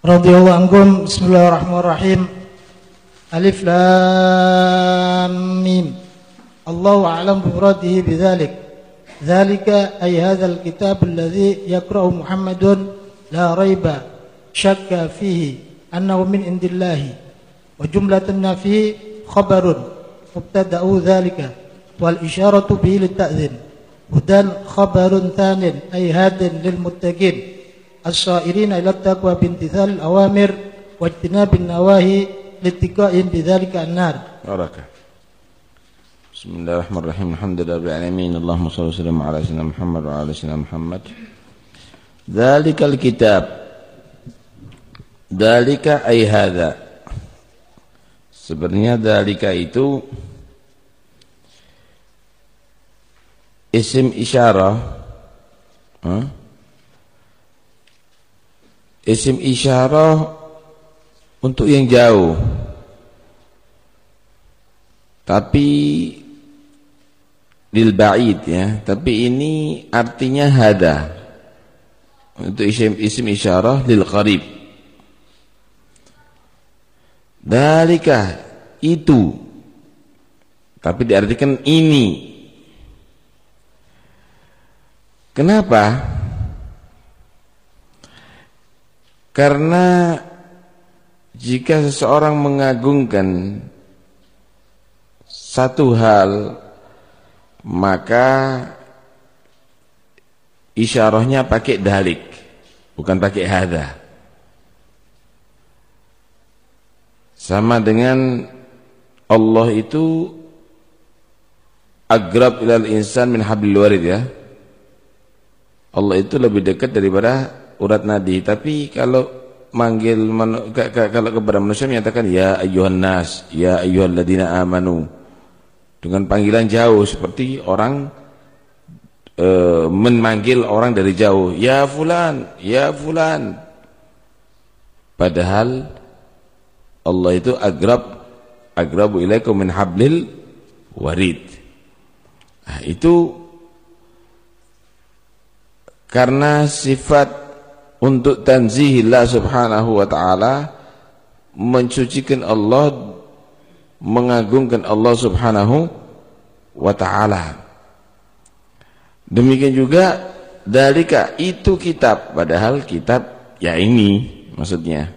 radhiyallahu anhum. Bismillahirrahmanirrahim. Alif lam mim. Allahu a'lam bi muradihi bidzalik. Dzalika ay hadzal kitab alladhi yaqra'u Muhammadun. La raiba syakka fihi annahu min indillahi. Wa jumlatun nafi khabarun. Mubtada'u dzalika. Wal isyaratu bihi litta'dzin hudan khabarun thanin ay hadin lil muttaqin الصائرين إلى التقوى بامتثال الأوامر واجتناب النواهي لاتقاء بذلك النار بركة بسم الله الرحمن الرحيم الحمد لله رب العالمين اللهم صل وسلم على سيدنا محمد وعلى سيدنا محمد ذلك الكتاب ذلك أي هذا sebenarnya dalika itu isim isyarah huh? Isim isyarah untuk yang jauh. Tapi lil ba'id ya, tapi ini artinya hada. Untuk isim isim isyarah lil qarib. Dalika itu. Tapi diartikan ini. Kenapa? Karena jika seseorang mengagungkan satu hal maka isyarahnya pakai dalik bukan pakai hada sama dengan Allah itu agrab ilal insan min hablil warid ya. Allah itu lebih dekat daripada urat nadi. Tapi kalau manggil kalau kepada manusia menyatakan ya ayyuhan nas ya ayyuhalladzina amanu. Dengan panggilan jauh seperti orang e, memanggil orang dari jauh ya fulan ya fulan. Padahal Allah itu agrab agrabu ilaikum min hablil warid. Nah, itu karena sifat untuk tanzihillah subhanahu wa ta'ala mencucikan Allah mengagungkan Allah subhanahu wa ta'ala. Demikian juga dalika itu kitab padahal kitab ya ini maksudnya.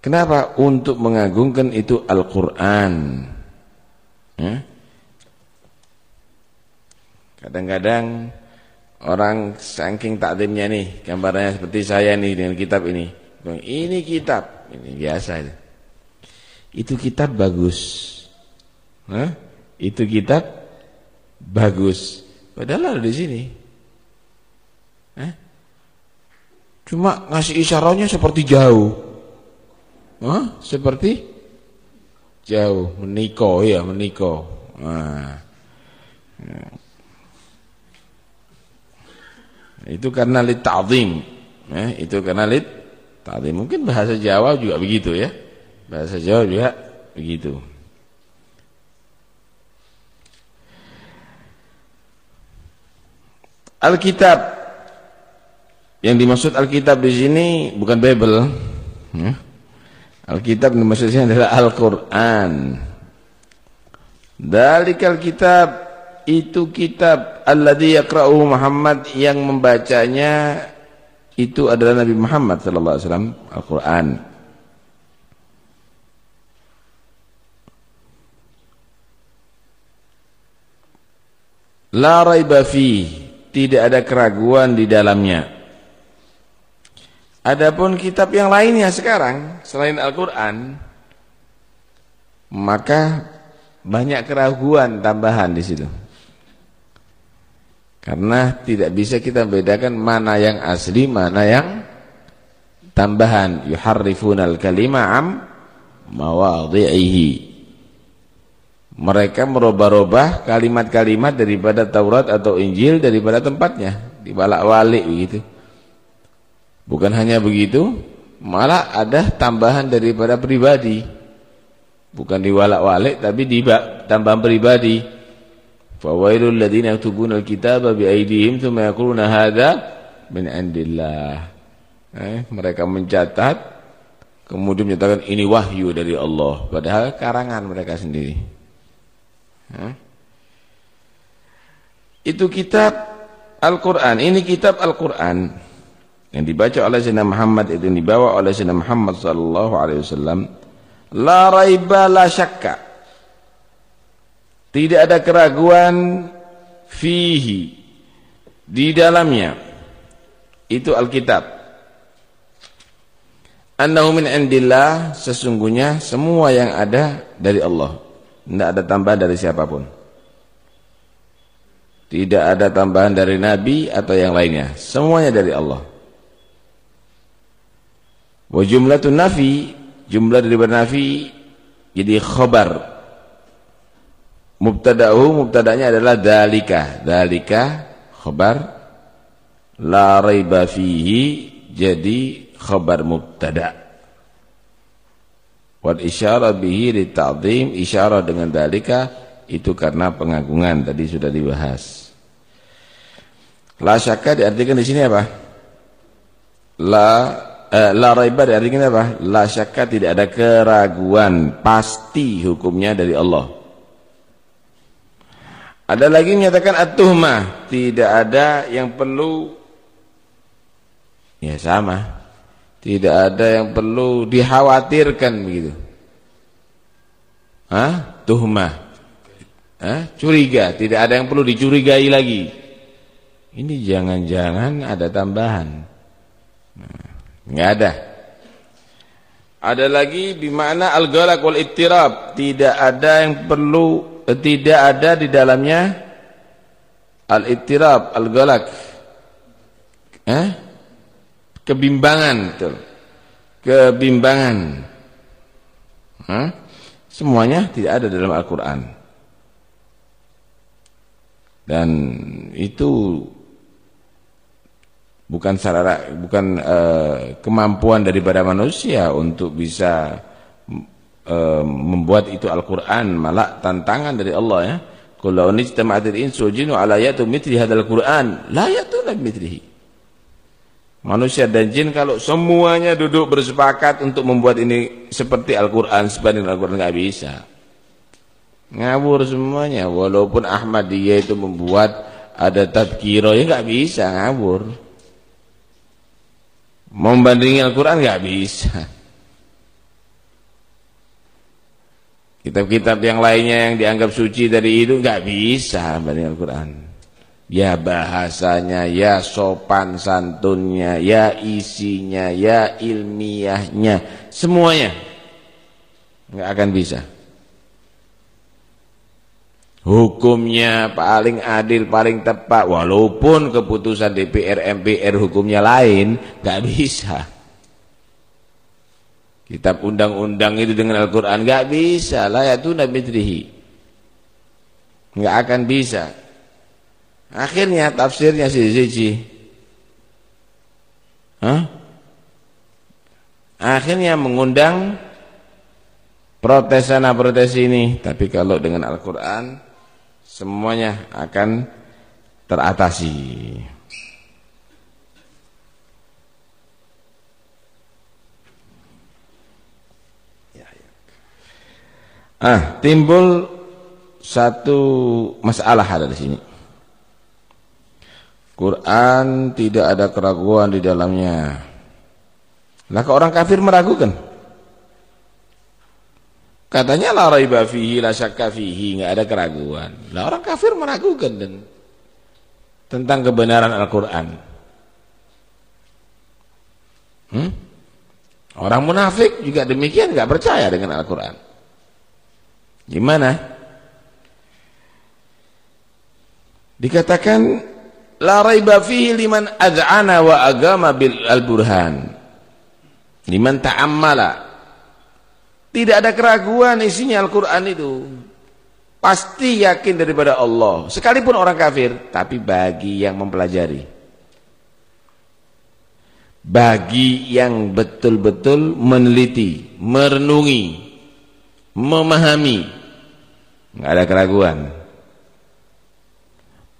Kenapa? Untuk mengagungkan itu Al-Quran. Ya? kadang-kadang orang saking takdimnya nih gambarnya seperti saya nih dengan kitab ini. Ini kitab. Ini biasa itu. Itu kitab bagus. Hah? itu kitab bagus. Padahal ada di sini. Hah? cuma ngasih isyaratnya seperti jauh. Hah? seperti jauh. Meniko ya meniko nah. Itu karena lit ta'zim. Ya, itu karena lit ta'zim. Mungkin bahasa Jawa juga begitu ya. Bahasa Jawa juga begitu. Alkitab yang dimaksud Alkitab di sini bukan Bible. Ya. Alkitab yang dimaksud di sini adalah Al-Qur'an. Dalikal kitab itu kitab alladzi yaqra'u Muhammad yang membacanya itu adalah Nabi Muhammad sallallahu alaihi wasallam Al-Qur'an. La raiba fi, tidak ada keraguan di dalamnya. Adapun kitab yang lainnya sekarang selain Al-Qur'an maka banyak keraguan tambahan di situ. Karena tidak bisa kita bedakan mana yang asli, mana yang tambahan. Yuharrifunal kalima am mawadhi'ihi. Mereka merubah-rubah kalimat-kalimat daripada Taurat atau Injil daripada tempatnya, dibalak-balik begitu. Bukan hanya begitu, malah ada tambahan daripada pribadi. Bukan diwalak-walik tapi di tambahan pribadi. Fawailul ladzina yaktubuna alkitaba biaydihim thumma yaquluna hadza min indillah. Eh, mereka mencatat kemudian menyatakan ini wahyu dari Allah padahal karangan mereka sendiri. Eh? Itu kitab Al-Qur'an. Ini kitab Al-Qur'an yang dibaca oleh Sayyidina Muhammad itu yang dibawa oleh Sayyidina Muhammad sallallahu alaihi wasallam la raiba la syakka. Tidak ada keraguan fihi di dalamnya. Itu Alkitab. Annahu min indillah sesungguhnya semua yang ada dari Allah. Tidak ada tambahan dari siapa pun. Tidak ada tambahan dari nabi atau yang lainnya. Semuanya dari Allah. Wa jumlatun nafi jumlah dari nafi jadi khabar mubtada'uhu mubtada'nya adalah dalika dalika khabar la raiba fihi jadi khabar mubtada. Wal isyara bihi lita'zim isyara dengan dalika itu karena pengagungan tadi sudah dibahas. La syakka diartikan di sini apa? La eh, la raiba diartikan apa? La syakka tidak ada keraguan pasti hukumnya dari Allah ada lagi menyatakan at-tuhmah tidak ada yang perlu ya sama tidak ada yang perlu dikhawatirkan begitu. Hah? Tuhmah. Hah? Curiga, tidak ada yang perlu dicurigai lagi. Ini jangan-jangan ada tambahan. Nah, enggak ada. Ada lagi bimana al-ghalaq wal ittirab, tidak ada yang perlu tidak ada di dalamnya al-ittirab, al-ghalaq. Eh? kebimbangan betul. Kebimbangan. Hah? Semuanya tidak ada dalam Al-Qur'an. Dan itu bukan sarana bukan uh, kemampuan daripada manusia untuk bisa uh, membuat itu Al-Qur'an, malah tantangan dari Allah ya. Qul la unijtama'atil insu jinnu ala yatu mithli hadzal Qur'an la yatuna bimithlihi. Manusia dan jin kalau semuanya duduk bersepakat untuk membuat ini seperti Al-Quran sebanding Al-Quran nggak bisa. Ngawur semuanya. Walaupun Ahmadiyah itu membuat ada tadkiro ya nggak bisa ngawur. Membandingi Al-Quran nggak bisa. Kitab-kitab yang lainnya yang dianggap suci dari itu nggak bisa membanding Al-Quran ya bahasanya, ya sopan santunnya, ya isinya, ya ilmiahnya, semuanya nggak akan bisa. Hukumnya paling adil, paling tepat, walaupun keputusan DPR, MPR hukumnya lain, nggak bisa. Kitab undang-undang itu dengan Al-Quran nggak bisa, lah ya itu nabi nggak akan bisa. Akhirnya tafsirnya si Zici. Hah? Akhirnya mengundang protes sana protes ini. Tapi kalau dengan Al-Quran semuanya akan teratasi. Ah, timbul satu masalah ada di sini. Quran tidak ada keraguan di dalamnya. Lah orang kafir meragukan. Katanya la raiba fihi la syakka fihi, enggak ada keraguan. Lah orang kafir meragukan dan tentang kebenaran Al-Qur'an. Hmm? Orang munafik juga demikian enggak percaya dengan Al-Qur'an. Gimana? Dikatakan la raiba fihi liman ad'ana wa agama bil al-burhan. Liman ta'ammala. Tidak ada keraguan isinya Al-Qur'an itu. Pasti yakin daripada Allah. Sekalipun orang kafir tapi bagi yang mempelajari. Bagi yang betul-betul meneliti merenungi memahami enggak ada keraguan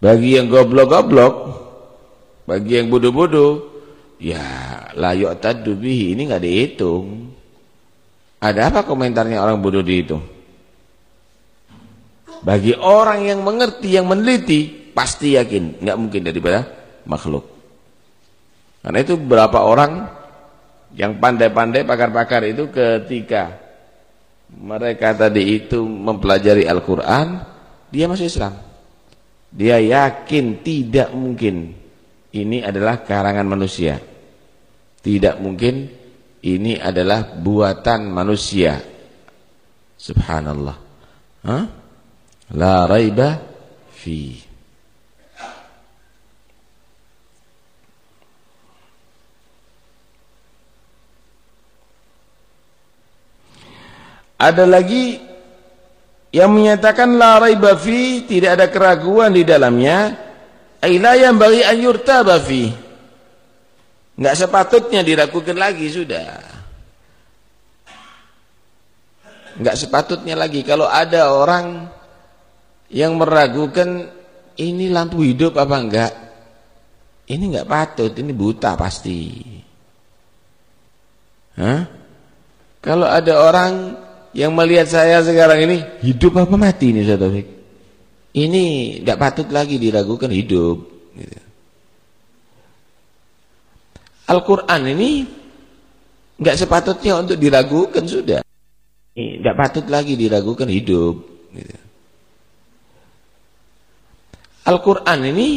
bagi yang goblok-goblok, bagi yang bodoh-bodoh, ya la yu'taddu bihi ini enggak dihitung. Ada apa komentarnya orang bodoh dihitung? Bagi orang yang mengerti, yang meneliti, pasti yakin, enggak mungkin daripada makhluk. Karena itu berapa orang yang pandai-pandai pakar-pakar itu ketika mereka tadi itu mempelajari Al-Quran, dia masuk Islam. Dia yakin tidak mungkin ini adalah karangan manusia. Tidak mungkin ini adalah buatan manusia. Subhanallah. Hah? La raiba fi. Ada lagi yang menyatakan la raiba fi, tidak ada keraguan di dalamnya, aila yang bagi an yurtaba fi. Enggak sepatutnya diragukan lagi sudah. Enggak sepatutnya lagi kalau ada orang yang meragukan ini lampu hidup apa enggak? Ini enggak patut, ini buta pasti. Hah? Kalau ada orang yang melihat saya sekarang ini hidup apa mati ini Ustaz Taufik? Ini tidak patut lagi diragukan hidup. Gitu. Al-Quran ini nggak sepatutnya untuk diragukan sudah. Tidak patut lagi diragukan hidup. Gitu. Al-Quran ini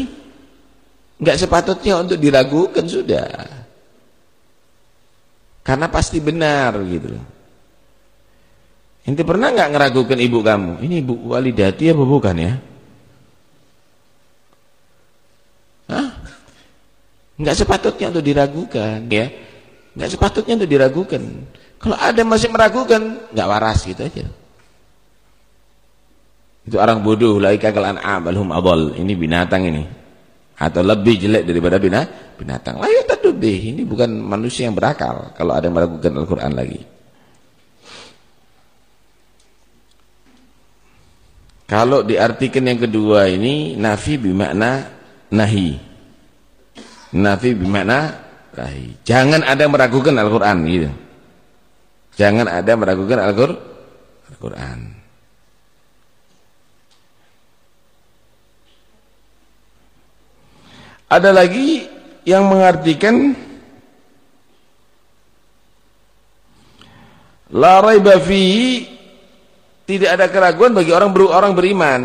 nggak sepatutnya untuk diragukan sudah. Karena pasti benar gitu loh. Ente pernah nggak ngeragukan ibu kamu? Ini ibu walidati apa bukan ya? Hah? Nggak sepatutnya untuk diragukan, ya. Nggak sepatutnya untuk diragukan. Kalau ada masih meragukan, nggak waras gitu aja. Itu orang bodoh, laika kal an'am balhum adall. Ini binatang ini. Atau lebih jelek daripada binatang. Layu tadubih. Ini bukan manusia yang berakal kalau ada meragukan Al-Qur'an lagi. Kalau diartikan yang kedua ini nafi bermakna nahi. Nafi bermakna nahi. Jangan ada meragukan Al-Qur'an gitu. Jangan ada meragukan Al-Qur'an. Ada lagi yang mengartikan la raiba fihi tidak ada keraguan bagi orang ber, orang beriman.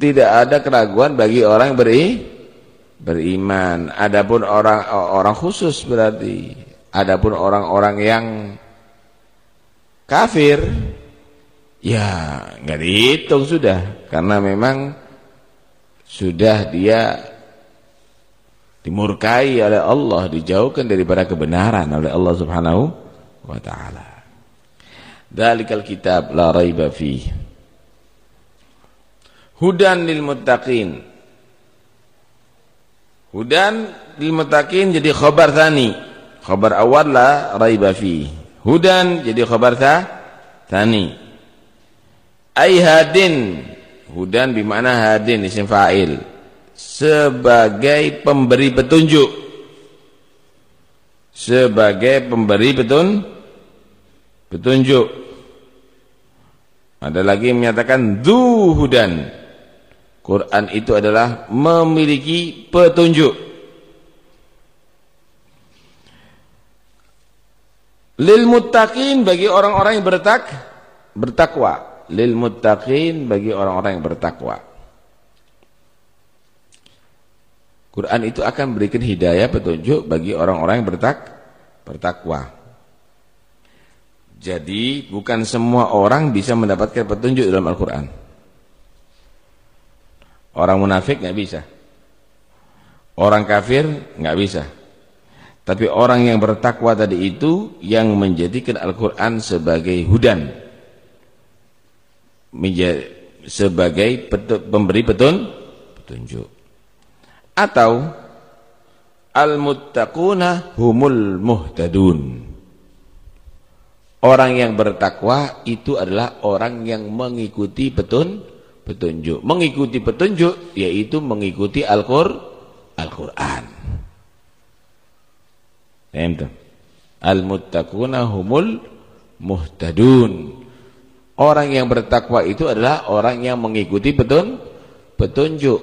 Tidak ada keraguan bagi orang beri beriman. Adapun orang orang khusus berarti. Adapun orang-orang yang kafir ya nggak dihitung sudah karena memang sudah dia dimurkai oleh Allah, dijauhkan daripada kebenaran oleh Allah Subhanahu wa taala. Dalikal kitab la raiba fi. Hudan lil muttaqin. Hudan lil muttaqin jadi khabar tani. Khabar awal la raiba fi. Hudan jadi khabar tha tani. Ai hadin. Hudan bermakna hadin isim fa'il. Sebagai pemberi petunjuk. Sebagai pemberi petunjuk petunjuk. Ada lagi yang menyatakan zuhudan. Quran itu adalah memiliki petunjuk. Lil muttaqin bagi orang-orang yang bertak bertakwa. Lil muttaqin bagi orang-orang yang bertakwa. Quran itu akan berikan hidayah petunjuk bagi orang-orang yang bertak bertakwa. Jadi bukan semua orang bisa mendapatkan petunjuk dalam Al-Quran. Orang munafik nggak bisa. Orang kafir nggak bisa. Tapi orang yang bertakwa tadi itu yang menjadikan Al-Quran sebagai hudan. sebagai pemberi petun, petunjuk. Atau al-muttaquna humul muhtadun. Orang yang bertakwa itu adalah orang yang mengikuti petun, petunjuk. Mengikuti petunjuk yaitu mengikuti Al-Qur'an. Al Al-muttaquna humul muhtadun. Orang yang bertakwa itu adalah orang yang mengikuti petun petunjuk.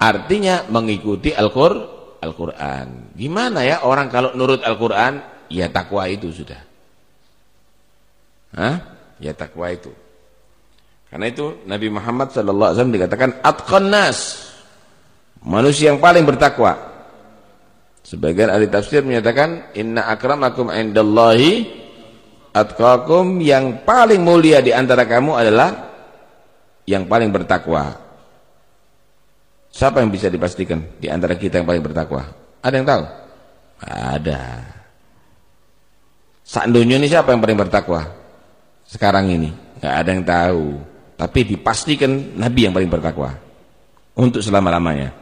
Artinya mengikuti Al-Qur'an. Gimana ya orang kalau nurut Al-Qur'an, ya takwa itu sudah. Hah? Ya takwa itu. Karena itu Nabi Muhammad sallallahu alaihi wasallam dikatakan atqan nas. Manusia yang paling bertakwa. Sebagian ahli tafsir menyatakan inna akramakum indallahi atqakum yang paling mulia di antara kamu adalah yang paling bertakwa. Siapa yang bisa dipastikan di antara kita yang paling bertakwa? Ada yang tahu? Ada. Dunia ini siapa yang paling bertakwa? Sekarang ini, nggak ada yang tahu. Tapi dipastikan Nabi yang paling bertakwa untuk selama-lamanya.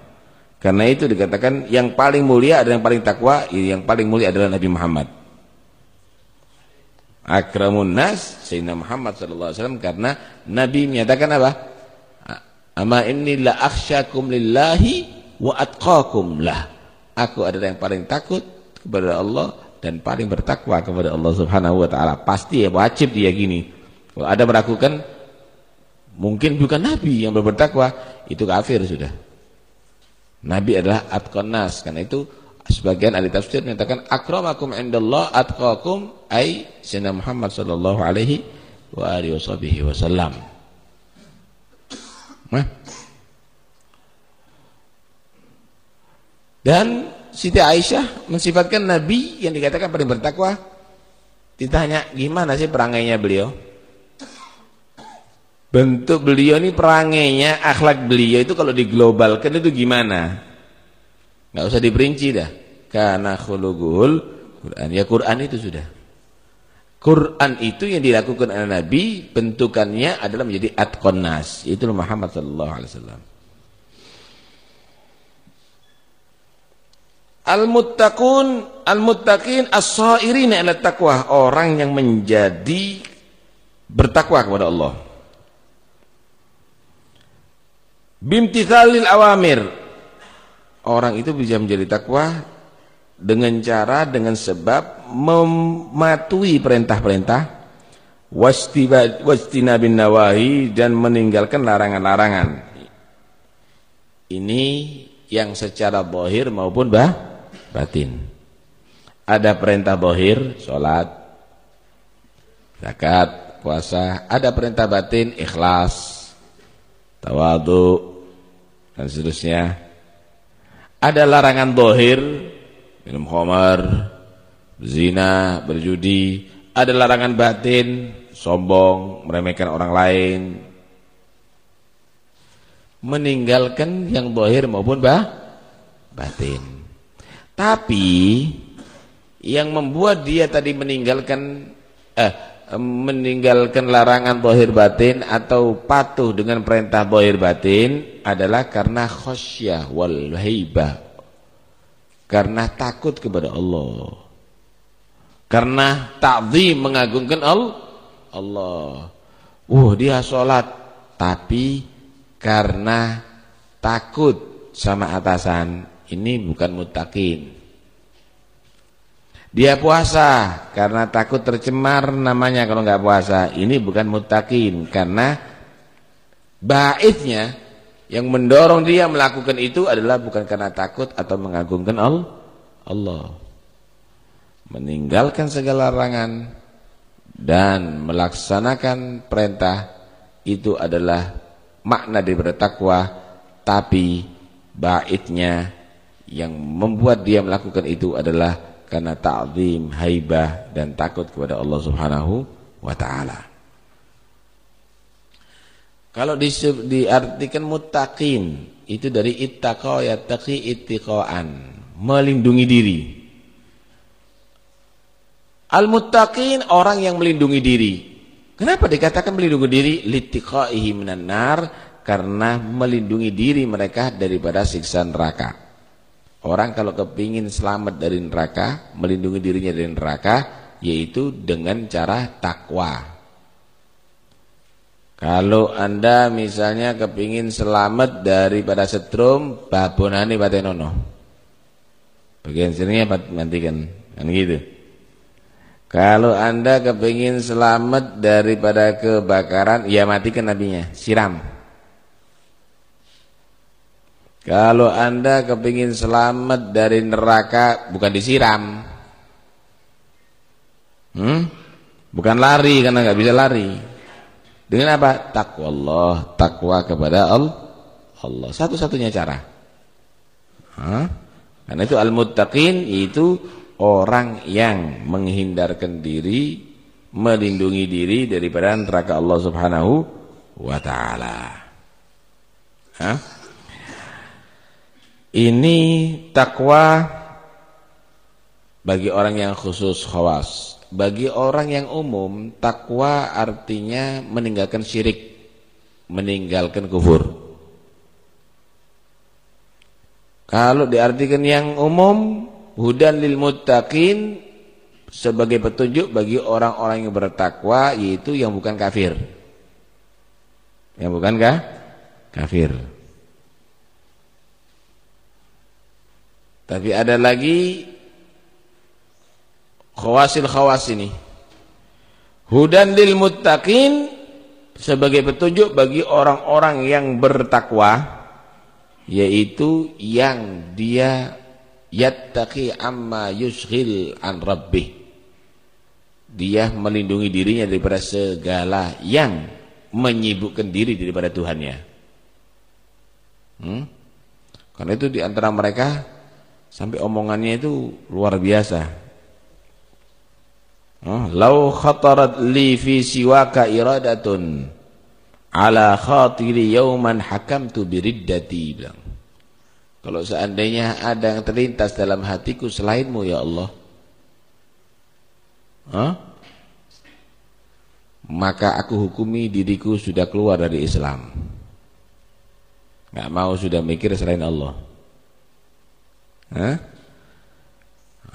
Karena itu dikatakan yang paling mulia adalah yang paling takwa, yang paling mulia adalah Nabi Muhammad akramun nas Sayyidina Muhammad sallallahu alaihi wasallam karena Nabi menyatakan apa? Ama inni la akhsyakum lillahi wa atqakum lah. Aku adalah yang paling takut kepada Allah dan paling bertakwa kepada Allah Subhanahu wa taala. Pasti ya wajib dia gini. Kalau ada meragukan mungkin bukan nabi yang bertakwa, itu kafir sudah. Nabi adalah atqan nas karena itu sebagian ahli tafsir menyatakan akramakum indallah atqakum ai sayyidina Muhammad sallallahu alaihi wa alihi wasallam. Nah. Dan Siti Aisyah mensifatkan Nabi yang dikatakan paling bertakwa. Ditanya gimana sih perangainya beliau? Bentuk beliau ini perangainya, akhlak beliau itu kalau diglobalkan itu gimana? nggak usah diperinci dah. Karena khuluguhul Quran. Ya Quran itu sudah. Quran itu yang dilakukan oleh Nabi bentukannya adalah menjadi atqon nas. Itu Muhammad sallallahu alaihi wasallam. Al-muttaqun al-muttaqin as-sairin ala taqwa, orang yang menjadi bertakwa kepada Allah. Bimtithalil awamir, orang itu bisa menjadi takwa dengan cara dengan sebab mematuhi perintah-perintah bin nawahi dan meninggalkan larangan-larangan. Ini yang secara bohir maupun bah, batin. Ada perintah bohir, sholat, zakat, puasa. Ada perintah batin, ikhlas, tawadu, dan seterusnya. Ada larangan bohir, minum khamar, zina, berjudi, ada larangan batin, sombong, meremehkan orang lain, meninggalkan yang bohir maupun bah, batin. Tapi yang membuat dia tadi meninggalkan eh meninggalkan larangan bohir batin atau patuh dengan perintah bohir batin adalah karena khosyah wal haibah karena takut kepada Allah. Karena ta'zim mengagungkan Allah. Wah, dia sholat tapi karena takut sama atasan. Ini bukan mutakin. Dia puasa karena takut tercemar namanya kalau nggak puasa. Ini bukan mutakin karena baitnya yang mendorong dia melakukan itu adalah bukan karena takut atau mengagungkan Allah. Meninggalkan segala larangan dan melaksanakan perintah itu adalah makna daripada tapi baitnya yang membuat dia melakukan itu adalah karena ta'zim, haibah dan takut kepada Allah Subhanahu wa taala. Kalau di, diartikan mutakin itu dari ittaqa yattaqi ittiqaan, melindungi diri. Al-muttaqin orang yang melindungi diri. Kenapa dikatakan melindungi diri? Littiqaihi minan nar karena melindungi diri mereka daripada siksa neraka. Orang kalau kepingin selamat dari neraka, melindungi dirinya dari neraka yaitu dengan cara takwa. Kalau anda misalnya kepingin selamat daripada setrum, babonani batenono. Bagian sininya matikan. Kan gitu. Kalau anda kepingin selamat daripada kebakaran, ya matikan nabinya, siram. Kalau anda kepingin selamat dari neraka, bukan disiram. Hmm? Bukan lari, karena nggak bisa lari. Dengan apa? Takwa Allah, takwa kepada Allah. Satu-satunya cara. Hah? Karena itu al-muttaqin itu orang yang menghindarkan diri, melindungi diri daripada neraka Allah Subhanahu wa taala. Ini takwa bagi orang yang khusus khawas. Bagi orang yang umum, takwa artinya meninggalkan syirik, meninggalkan kufur. Kalau diartikan yang umum, hudan lil muttaqin sebagai petunjuk bagi orang-orang yang bertakwa yaitu yang bukan kafir. Yang bukan? Kafir. Tapi ada lagi khawasil khawas ini. Hudan lil muttaqin sebagai petunjuk bagi orang-orang yang bertakwa yaitu yang dia yattaqi amma yushghil an rabbih dia melindungi dirinya daripada segala yang menyibukkan diri daripada Tuhannya hmm? karena itu di antara mereka sampai omongannya itu luar biasa oh, lau khatarat li fi siwaka iradatun ala khatiri yauman hakamtu biriddati bilang kalau seandainya ada yang terlintas dalam hatiku selainmu ya Allah. Hah? Maka aku hukumi diriku sudah keluar dari Islam. Gak mau sudah mikir selain Allah.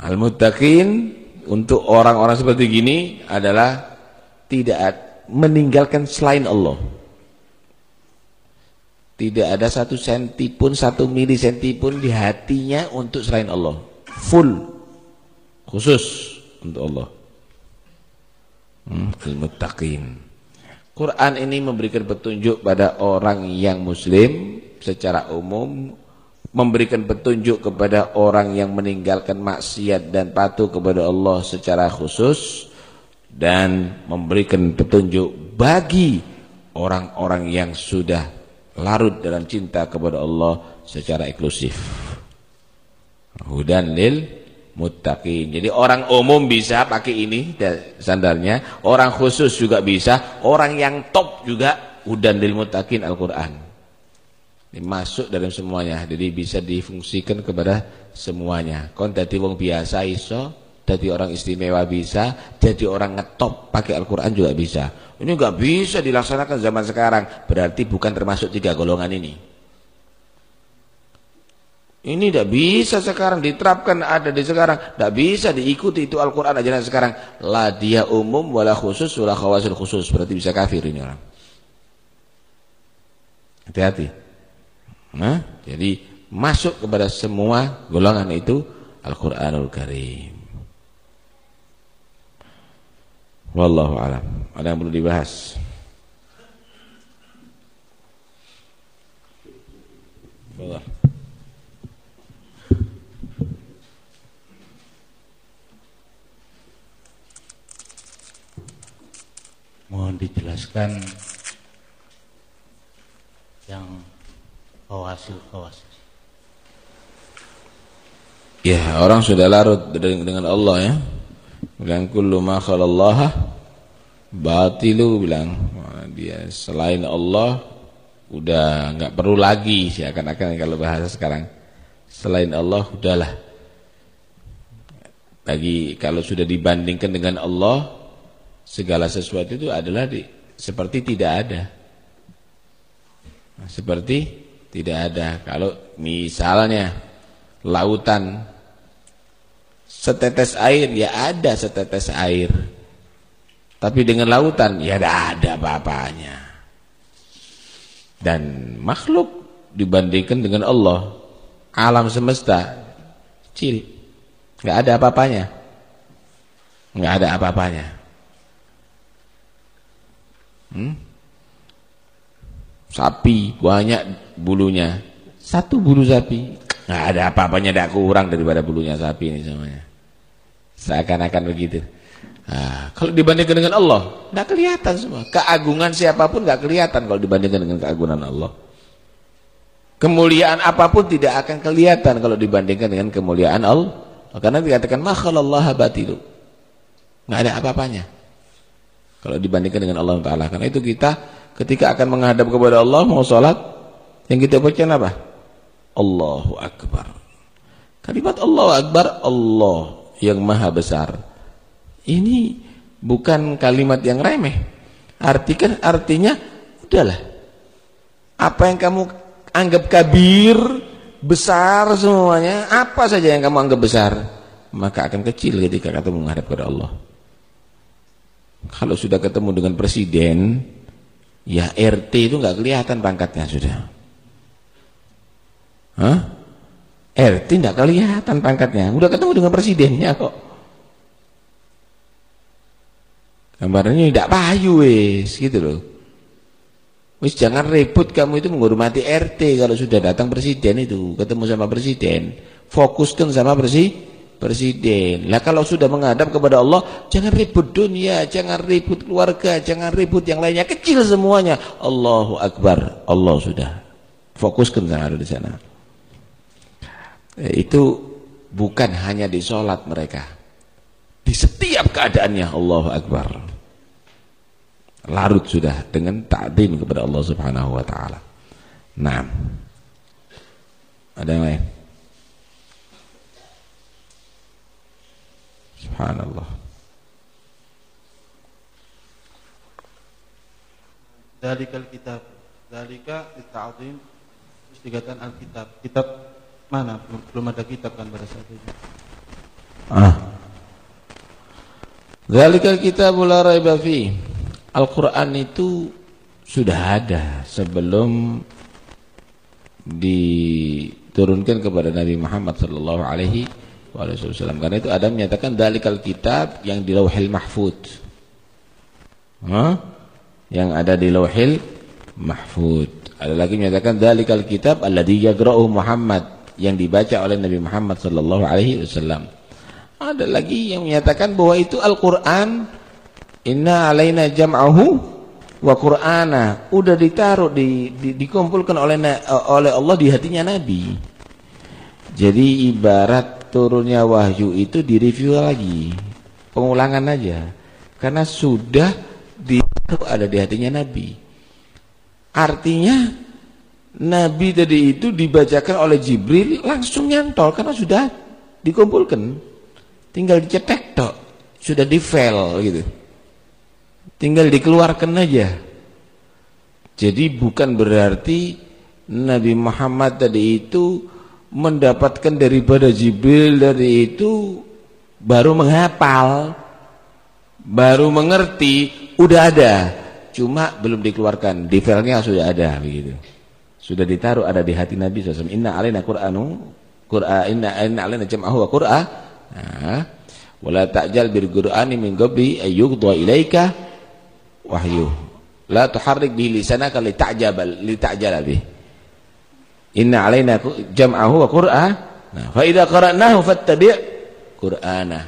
Al-muttaqin untuk orang-orang seperti gini adalah tidak meninggalkan selain Allah. Tidak ada satu senti pun, satu milisenti pun di hatinya untuk selain Allah. Full. Khusus untuk Allah. Hmm, Al-Muttaqin. Quran ini memberikan petunjuk pada orang yang muslim secara umum. Memberikan petunjuk kepada orang yang meninggalkan maksiat dan patuh kepada Allah secara khusus. Dan memberikan petunjuk bagi orang-orang yang sudah larut dalam cinta kepada Allah secara eksklusif. Hudan lil muttaqin. Jadi orang umum bisa pakai ini sandarnya, orang khusus juga bisa, orang yang top juga hudan lil muttaqin Al-Qur'an. Masuk dalam semuanya. Jadi bisa difungsikan kepada semuanya. Kon dadi wong biasa iso, jadi orang istimewa bisa, jadi orang ngetop pakai Al-Qur'an juga bisa. Ini nggak bisa dilaksanakan zaman sekarang. Berarti bukan termasuk tiga golongan ini. Ini tidak bisa sekarang diterapkan ada di sekarang. Tidak bisa diikuti itu Al-Quran ajaran sekarang. La dia umum wala khusus wala khawasul khusus. Berarti bisa kafir ini orang. Hati-hati. Nah, jadi masuk kepada semua golongan itu Al-Quranul Karim. Wallahu alam. Ada yang perlu dibahas? Wallah. Mohon dijelaskan yang Ya, orang sudah larut dengan Allah ya. Bilang kullu ma khalallaha batilu bilang. Dia selain Allah udah nggak perlu lagi sih akan-akan kalau bahasa sekarang. Selain Allah udahlah. Bagi kalau sudah dibandingkan dengan Allah segala sesuatu itu adalah di, seperti tidak ada. Seperti tidak ada kalau misalnya lautan setetes air ya ada setetes air tapi dengan lautan ya tidak ada apa-apanya dan makhluk dibandingkan dengan Allah alam semesta kecil Enggak ada apa-apanya. Enggak ada apa-apanya. Hmm? Sapi banyak bulunya. Satu bulu sapi. Enggak ada apa-apanya tidak kurang daripada bulunya sapi ini semuanya. Seakan-akan begitu. Nah, kalau dibandingkan dengan Allah, tidak kelihatan semua. Keagungan siapa pun tidak kelihatan kalau dibandingkan dengan keagungan Allah. Kemuliaan apa pun tidak akan kelihatan kalau dibandingkan dengan kemuliaan Allah. Karena dikatakan makhalallah batilu. Nggak ada apa-apanya. Kalau dibandingkan dengan Allah Taala. Karena itu kita ketika akan menghadap kepada Allah mau sholat, yang kita baca apa? Allahu Akbar. Kalimat Allahu Akbar, Allah yang maha besar. Ini bukan kalimat yang remeh. Artikan artinya udahlah. Apa yang kamu anggap kabir, besar semuanya, apa saja yang kamu anggap besar, maka akan kecil ketika kamu menghadap kepada Allah. Kalau sudah ketemu dengan presiden, ya RT itu nggak kelihatan pangkatnya sudah. Hah? RT nggak kelihatan pangkatnya, udah ketemu dengan presidennya kok. Gambarnya tidak payu wis, gitu loh. Wis jangan ribut kamu itu menghormati RT kalau sudah datang presiden itu, ketemu sama presiden. Fokuskan sama presiden. Presiden. Lah kalau sudah menghadap kepada Allah, jangan ribut dunia, jangan ribut keluarga, jangan ribut yang lainnya, kecil semuanya. Allahu Akbar. Allah sudah. Fokuskan sama di sana. Eh, itu bukan hanya di sholat mereka. Di setiap keadaannya Allahu Akbar larut sudah dengan ta'zim kepada Allah Subhanahu wa taala. Nah. Ada yang lain? Subhanallah. Dalikal kitab. Dalika ta'zim terus dikatakan Alkitab. Kitab mana? Belum, belum ada kitab kan pada saat itu. Ah. Dalikal kitab la raiba fi. Al-Quran itu sudah ada sebelum diturunkan kepada Nabi Muhammad sallallahu alaihi wasallam. Karena itu ada menyatakan dalikal kitab yang di Lauhil Mahfud. Huh? Yang ada di Lauhil Mahfud. Ada lagi menyatakan dalikal kitab alladzi yaqra'uhu Muhammad yang dibaca oleh Nabi Muhammad sallallahu alaihi wasallam. Ada lagi yang menyatakan bahwa itu Al-Qur'an Inna alaina jam'ahu wa qur'ana. Udah ditaruh di, di dikumpulkan oleh oleh Allah di hatinya Nabi. Jadi ibarat turunnya wahyu itu direview lagi. Pengulangan aja. Karena sudah ditaruh ada di hatinya Nabi. Artinya Nabi tadi itu dibacakan oleh Jibril langsung nyantol karena sudah dikumpulkan. Tinggal dicetek tok, sudah di file gitu. Tinggal dikeluarkan aja. Jadi bukan berarti Nabi Muhammad tadi itu mendapatkan daripada Jibril dari itu baru menghafal, baru mengerti, udah ada. Cuma belum dikeluarkan, di sudah ada begitu. Sudah ditaruh ada di hati Nabi SAW. Inna alaina Qur'anu Qur'an inna inna alaina jam'ahu wa Qur'an. Nah, wala ta'jal bil Qur'ani min qabli ayyughdha ilaika wahyu. La tuharrik bihi lisanaka li ta'jabal li ta'jala. Inna alaina jam'ahu wa qur'an. Nah, fa idza qara'nahu fattabi' qur'ana.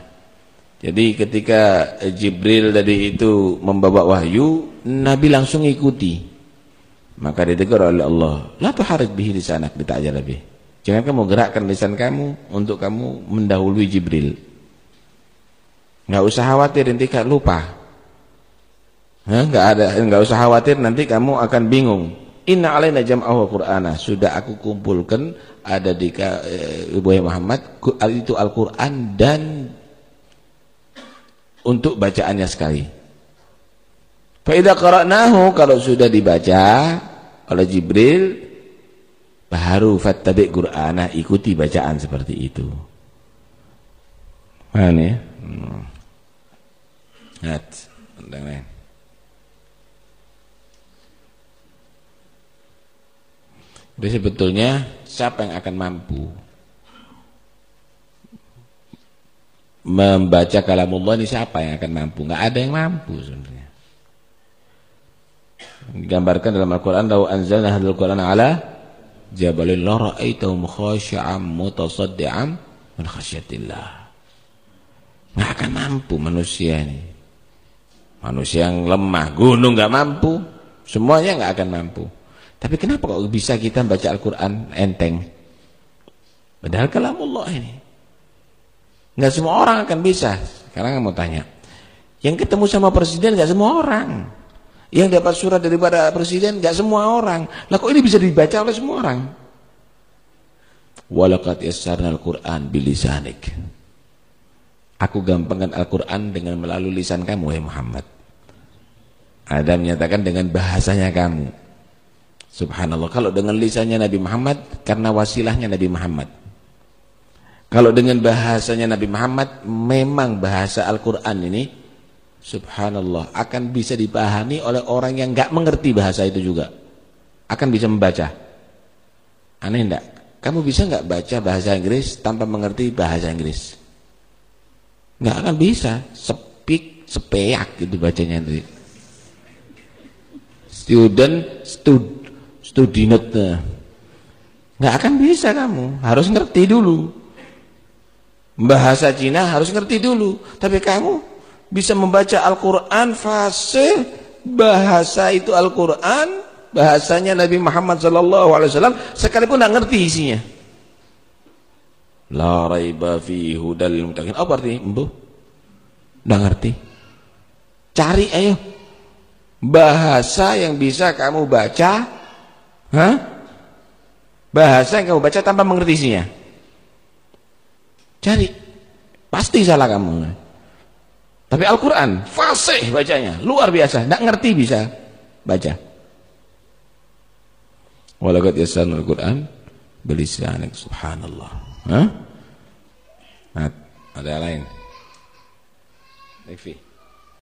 Jadi ketika Jibril tadi itu membawa wahyu, Nabi langsung ikuti. Maka ditegur oleh Allah, la tuharrik bihi lisanak li ta'jala bih. Jangan kamu gerakkan lisan kamu untuk kamu mendahului Jibril. Enggak usah khawatir nanti lupa. Enggak ada enggak usah khawatir nanti kamu akan bingung. Inna alaina jam'ahu Qur'ana. Sudah aku kumpulkan ada di eh, Ibu Muhammad itu Al-Qur'an dan untuk bacaannya sekali. Fa idza qara'nahu kalau sudah dibaca oleh Jibril baru fattabi' Qur'ana ikuti bacaan seperti itu. Paham ya? Hmm. Lihat, Jadi sebetulnya siapa yang akan mampu membaca kalamullah ini siapa yang akan mampu? Enggak ada yang mampu sebenarnya. Digambarkan dalam Al-Qur'an, "Lau anzalna hadzal Qur'ana 'ala jabalin la ra'aitahu khashi'an mutasaddian min khasyatillah." Enggak akan mampu manusia ini. Manusia yang lemah, gunung enggak mampu, semuanya enggak akan mampu. Tapi kenapa kok bisa kita baca Al-Qur'an enteng? Padahal kalamullah ini. Enggak semua orang akan bisa. Sekarang mau tanya. Yang ketemu sama presiden enggak semua orang. Yang dapat surat daripada presiden enggak semua orang. Lah kok ini bisa dibaca oleh semua orang? Walaqad yassarna al-Qur'an bilisanik. Aku gampangkan Al-Qur'an dengan melalui lisan kamu Muhammad. Ada menyatakan dengan bahasanya kamu. Subhanallah. Kalau dengan lisannya Nabi Muhammad karena wasilahnya Nabi Muhammad. Kalau dengan bahasanya Nabi Muhammad memang bahasa Al-Qur'an ini subhanallah akan bisa dipahami oleh orang yang enggak mengerti bahasa itu juga. Akan bisa membaca. Aneh enggak? Kamu bisa enggak baca bahasa Inggris tanpa mengerti bahasa Inggris? Enggak akan bisa. Sepik, sepeak gitu bacanya nanti. Student, stud, studinut. Enggak akan bisa kamu, harus ngerti dulu. Bahasa Cina harus ngerti dulu. Tapi kamu bisa membaca Al-Quran fasih. Bahasa itu Al-Quran. Bahasanya Nabi Muhammad SAW. Sekalipun tidak ngerti isinya. La raiba fi hudal mutakin. Apa artinya? Embuh. Tidak ngerti. Cari ayo. Bahasa yang bisa kamu baca. Hah? Bahasa yang kamu baca tanpa mengerti isinya. Cari. Pasti salah kamu. Tapi Al-Quran, fasih bacanya. Luar biasa. Tidak ngerti bisa baca. Walakat yasan Al-Quran. Bilisanik subhanallah. Hah? Nah, ada yang lain. Ikfi.